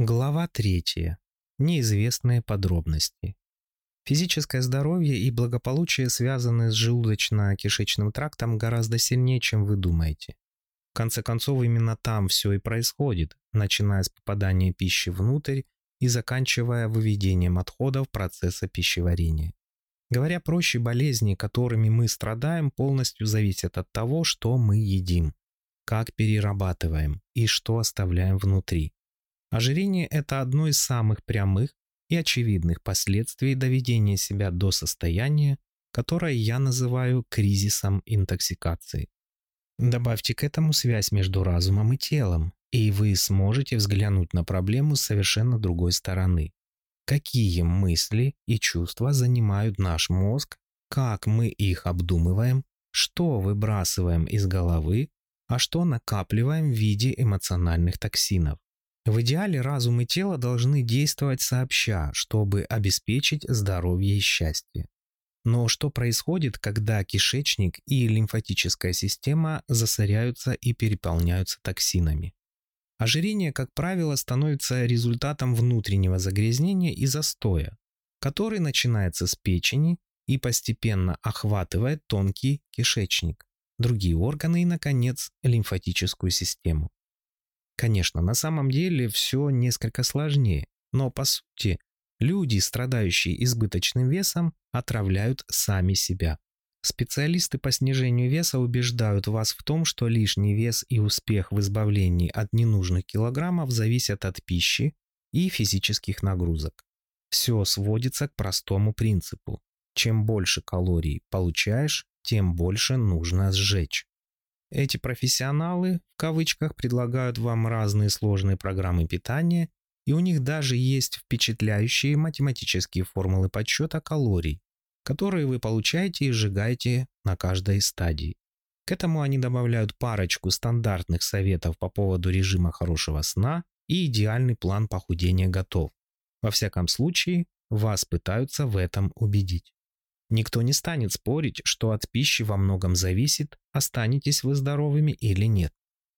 Глава 3. Неизвестные подробности. Физическое здоровье и благополучие связанные с желудочно-кишечным трактом гораздо сильнее, чем вы думаете. В конце концов, именно там все и происходит, начиная с попадания пищи внутрь и заканчивая выведением отходов процесса пищеварения. Говоря проще, болезни, которыми мы страдаем, полностью зависят от того, что мы едим, как перерабатываем и что оставляем внутри – Ожирение – это одно из самых прямых и очевидных последствий доведения себя до состояния, которое я называю кризисом интоксикации. Добавьте к этому связь между разумом и телом, и вы сможете взглянуть на проблему с совершенно другой стороны. Какие мысли и чувства занимают наш мозг, как мы их обдумываем, что выбрасываем из головы, а что накапливаем в виде эмоциональных токсинов. В идеале разум и тело должны действовать сообща, чтобы обеспечить здоровье и счастье. Но что происходит, когда кишечник и лимфатическая система засоряются и переполняются токсинами? Ожирение, как правило, становится результатом внутреннего загрязнения и застоя, который начинается с печени и постепенно охватывает тонкий кишечник, другие органы и, наконец, лимфатическую систему. Конечно, на самом деле все несколько сложнее, но по сути люди, страдающие избыточным весом, отравляют сами себя. Специалисты по снижению веса убеждают вас в том, что лишний вес и успех в избавлении от ненужных килограммов зависят от пищи и физических нагрузок. Все сводится к простому принципу. Чем больше калорий получаешь, тем больше нужно сжечь. Эти профессионалы, в кавычках, предлагают вам разные сложные программы питания, и у них даже есть впечатляющие математические формулы подсчета калорий, которые вы получаете и сжигаете на каждой стадии. К этому они добавляют парочку стандартных советов по поводу режима хорошего сна и идеальный план похудения готов. Во всяком случае, вас пытаются в этом убедить. Никто не станет спорить, что от пищи во многом зависит, останетесь вы здоровыми или нет.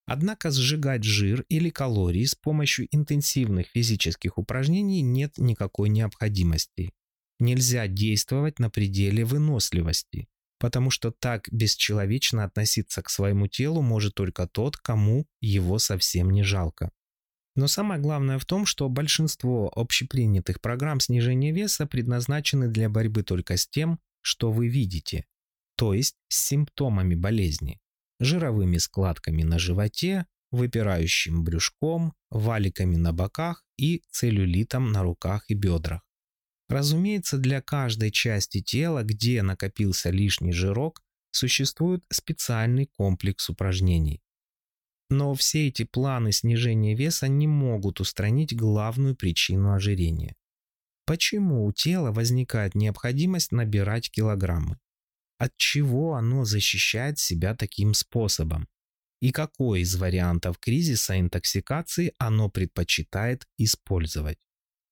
Однако сжигать жир или калории с помощью интенсивных физических упражнений нет никакой необходимости. Нельзя действовать на пределе выносливости, потому что так бесчеловечно относиться к своему телу может только тот, кому его совсем не жалко. Но самое главное в том, что большинство общепринятых программ снижения веса предназначены для борьбы только с тем, что вы видите, то есть с симптомами болезни, жировыми складками на животе, выпирающим брюшком, валиками на боках и целлюлитом на руках и бедрах. Разумеется, для каждой части тела, где накопился лишний жирок, существует специальный комплекс упражнений. Но все эти планы снижения веса не могут устранить главную причину ожирения. Почему у тела возникает необходимость набирать килограммы? От чего оно защищает себя таким способом? И какой из вариантов кризиса интоксикации оно предпочитает использовать?